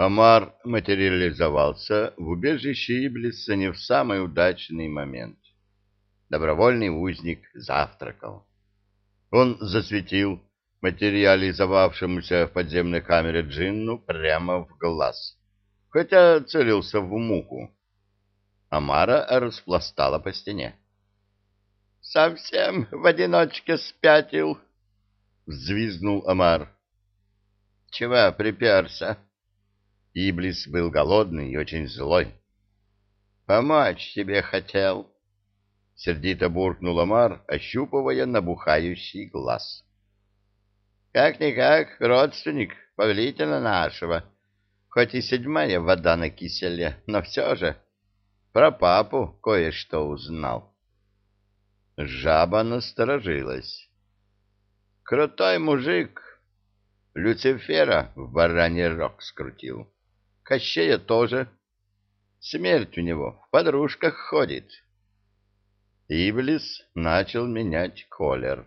Амар материализовался в убежище Иблиса не в самый удачный момент. Добровольный узник завтракал. Он засветил материализовавшемуся в подземной камере Джинну прямо в глаз, хотя целился в муху. Амара распластала по стене. — Совсем в одиночке спятил, — взвизгнул Амар. — Чего приперся? Иблис был голодный и очень злой. — Помочь тебе хотел, — сердито буркнул Амар, ощупывая набухающий глаз. — Как-никак родственник повелителя нашего, хоть и седьмая вода на киселе, но все же про папу кое-что узнал. Жаба насторожилась. — Крутой мужик, Люцифера в бараний рог скрутил. Кощея тоже. Смерть у него в подружках ходит. Иблис начал менять колер.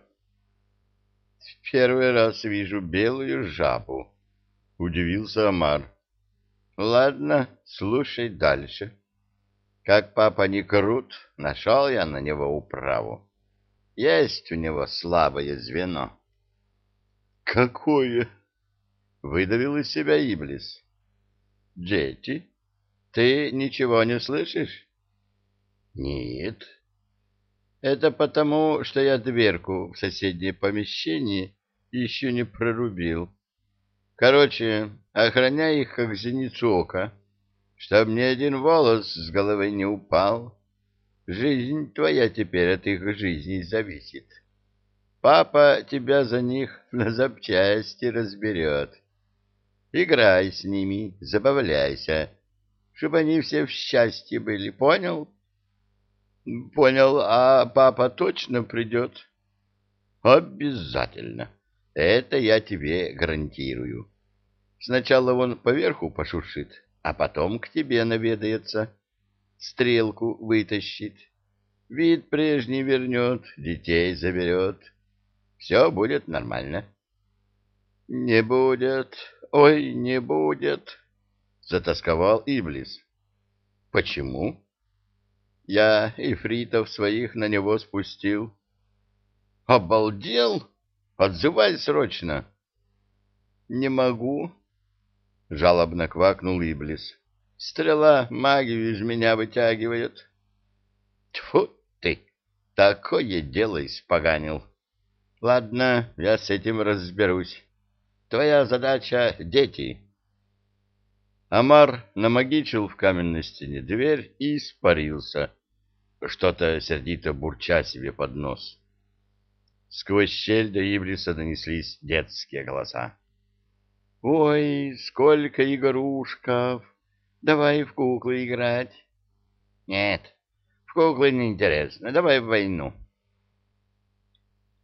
В первый раз вижу белую жабу, — удивился Амар. — Ладно, слушай дальше. Как папа не крут, нашел я на него управу. Есть у него слабое звено. — Какое? — выдавил из себя Иблис. Джетти, ты ничего не слышишь? Нет. Это потому, что я дверку в соседнее помещение еще не прорубил. Короче, охраняй их, как зеницу ока, чтоб ни один волос с головы не упал. Жизнь твоя теперь от их жизни зависит. Папа тебя за них на запчасти разберет. Играй с ними, забавляйся, чтобы они все в счастье были, понял? Понял, а папа точно придет? Обязательно. Это я тебе гарантирую. Сначала он поверху пошуршит, а потом к тебе наведается, стрелку вытащит, вид прежний вернет, детей заберет. Все будет нормально. — Не будет, Ой, не будет, затасковал Иблис. Почему? Я ифритов своих на него спустил. Обалдел? Отзывай срочно. Не могу, жалобно квакнул Иблис. Стрела магию из меня вытягивает. Тьфу ты, такое дело испоганил. Ладно, я с этим разберусь. Твоя задача — дети. Амар намагичил в каменной стене дверь и испарился, что-то сердито бурча себе под нос. Сквозь щель до Иблиса донеслись детские голоса. — Ой, сколько игрушков! Давай в куклы играть. — Нет, в куклы неинтересно. Давай в войну.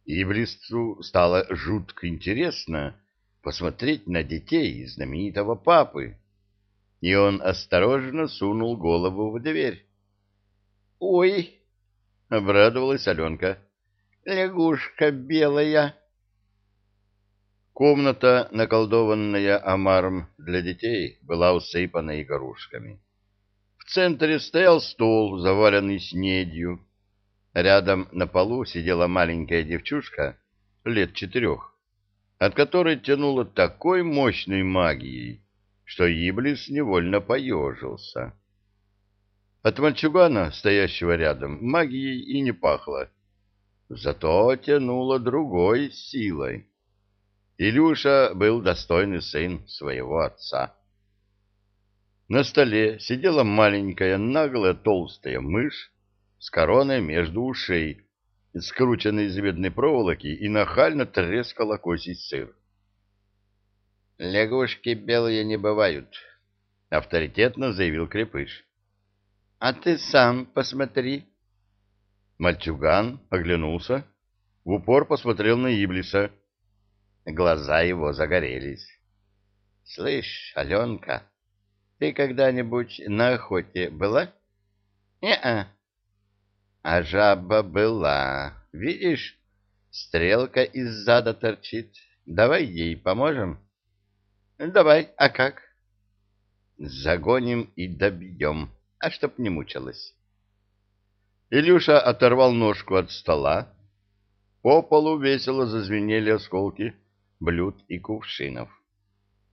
Иблису стало жутко интересно, посмотреть на детей знаменитого папы. И он осторожно сунул голову в дверь. «Ой!» — обрадовалась Аленка. «Лягушка белая!» Комната, наколдованная омаром для детей, была усыпана игрушками. В центре стоял стол, заваленный снедью. Рядом на полу сидела маленькая девчушка лет четырех от которой тянуло такой мощной магией, что Иблис невольно поежился. От мальчугана, стоящего рядом, магией и не пахло, зато тянуло другой силой. Илюша был достойный сын своего отца. На столе сидела маленькая наглая толстая мышь с короной между ушей, скрученной из медной проволоки, и нахально трескала косий сыр. «Лягушки белые не бывают», — авторитетно заявил Крепыш. «А ты сам посмотри». Мальчуган оглянулся, в упор посмотрел на Иблиса. Глаза его загорелись. «Слышь, Аленка, ты когда-нибудь на охоте была?» «Не-а», а жаба была. Видишь, стрелка из зада торчит. Давай ей поможем. Давай, а как? Загоним и добьем, а чтоб не мучилась. Илюша оторвал ножку от стола. По полу весело зазвенели осколки блюд и кувшинов.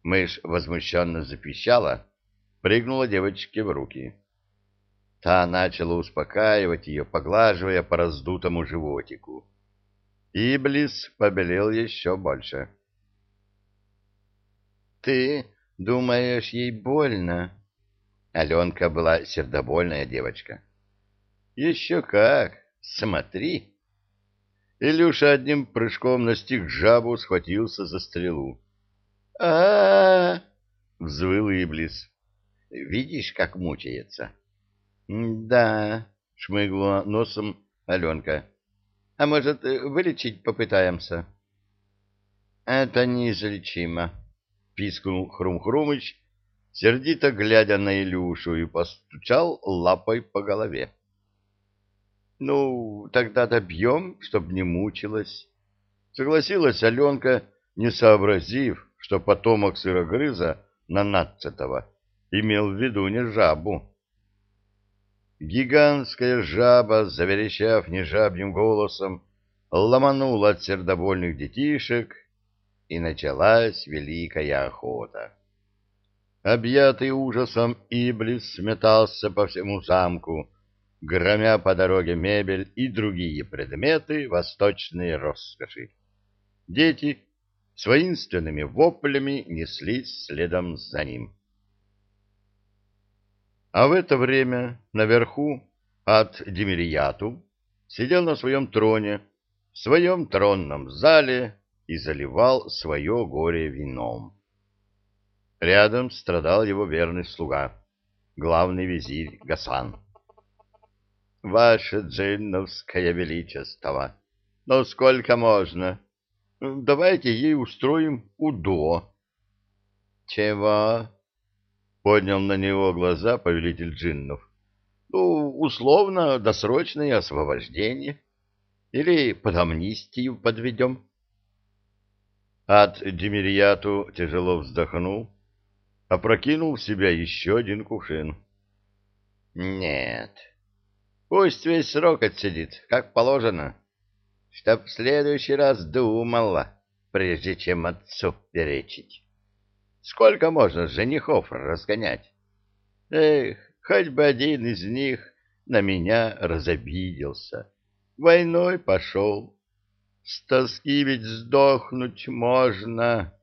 Мышь возмущенно запищала, прыгнула девочке в руки. Та начала успокаивать ее, поглаживая по раздутому животику. Иблис побелел еще больше. — Ты думаешь, ей больно? Аленка была сердобольная девочка. — Еще как! Смотри! Илюша одним прыжком настиг жабу, схватился за стрелу. а а, взвыл Иблис. — Видишь, как мучается? — Да, — шмыгла носом Аленка. — А может, вылечить попытаемся? — Это неизлечимо, — пискнул Хрум-Хрумыч, сердито глядя на Илюшу, и постучал лапой по голове. — Ну, тогда добьем, чтоб не мучилась. Согласилась Аленка, не сообразив, что потомок сырогрыза на нацатого имел в виду не жабу. Гигантская жаба, заверещав нежабьим голосом, ломанула от сердобольных детишек, и началась великая охота. Объятый ужасом Иблис сметался по всему замку, громя по дороге мебель и другие предметы восточной роскоши. Дети с воинственными воплями неслись следом за ним. А в это время наверху от Демирьяту сидел на своем троне, в своем тронном зале и заливал свое горе вином. Рядом страдал его верный слуга, главный визирь Гасан. «Ваше джинновское величество, но сколько можно? Давайте ей устроим УДО». «Чего?» Поднял на него глаза повелитель джиннов. Ну, условно, досрочное освобождение. Или под амнистию подведем. Ад Демирьяту тяжело вздохнул, опрокинул в себя еще один кувшин. Нет, пусть весь срок отсидит, как положено, чтоб в следующий раз думала, прежде чем отцу перечить. Сколько можно женихов разгонять? Эх, хоть бы один из них на меня разобиделся. Войной пошел. С тоски ведь сдохнуть можно.